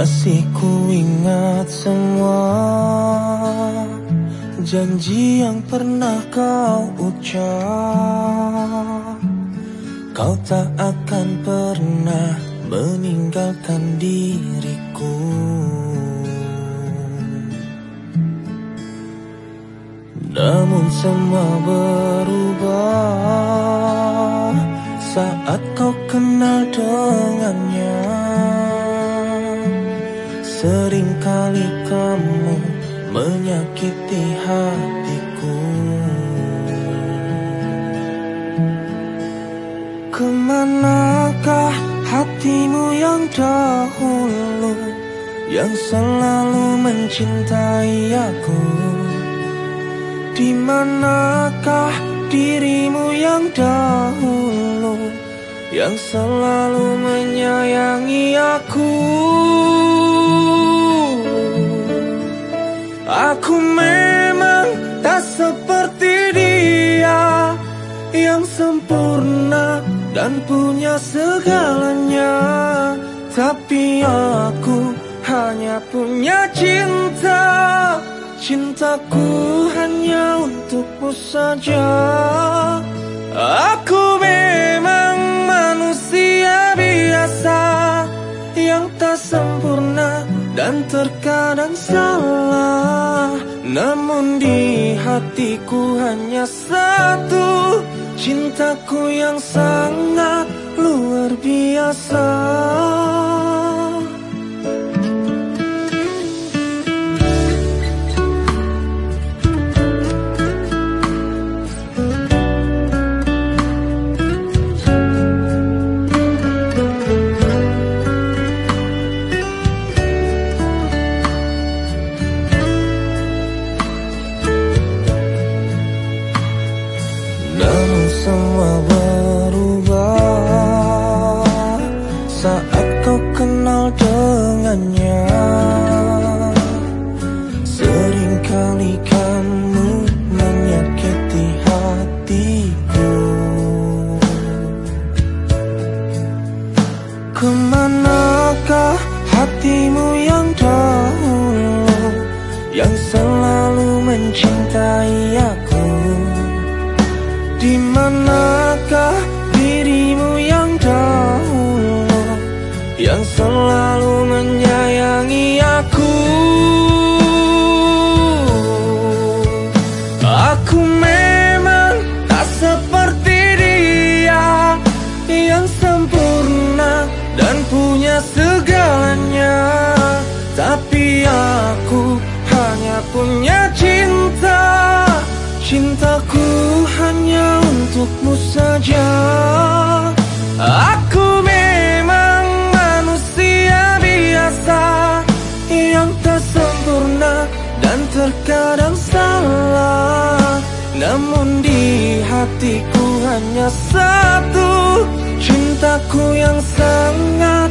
Masih ku ingat semua Janji yang pernah kau ucap. Kau tak akan pernah meninggalkan diriku. Namun semua berubah Seringkali kamu menyakiti hatiku. Ke manakah hatimu yang dahulu Yang selalu mencintai aku? Di manakah dirimu yang dahulu Yang selalu menyayangi aku Aku memang tak seperti dia Yang sempurna dan punya segalanya. Tapi aku hanya punya cinta. Cintaku hanya untukmu saja. Aku memang manusia biasa Yang tak sempurna dan terkadang salah Namun di hatiku hanya satu Cintaku yang sangat luar biasa Saat kau kenal dengannya. Seringkali kamu menyakiti hatiku. Ke manakah hatimu yang dahulu Yang selalu mencintai aku? Di segalanya. Tapi aku hanya punya cinta. Cintaku hanya untukmu saja. Aku memang manusia biasa Yang tak sempurna dan terkadang salah. Namun di hatiku hanya satu Cintaku yang sangat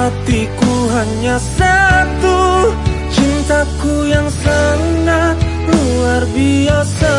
hatiku hanya satu Cintaku yang sangat luar biasa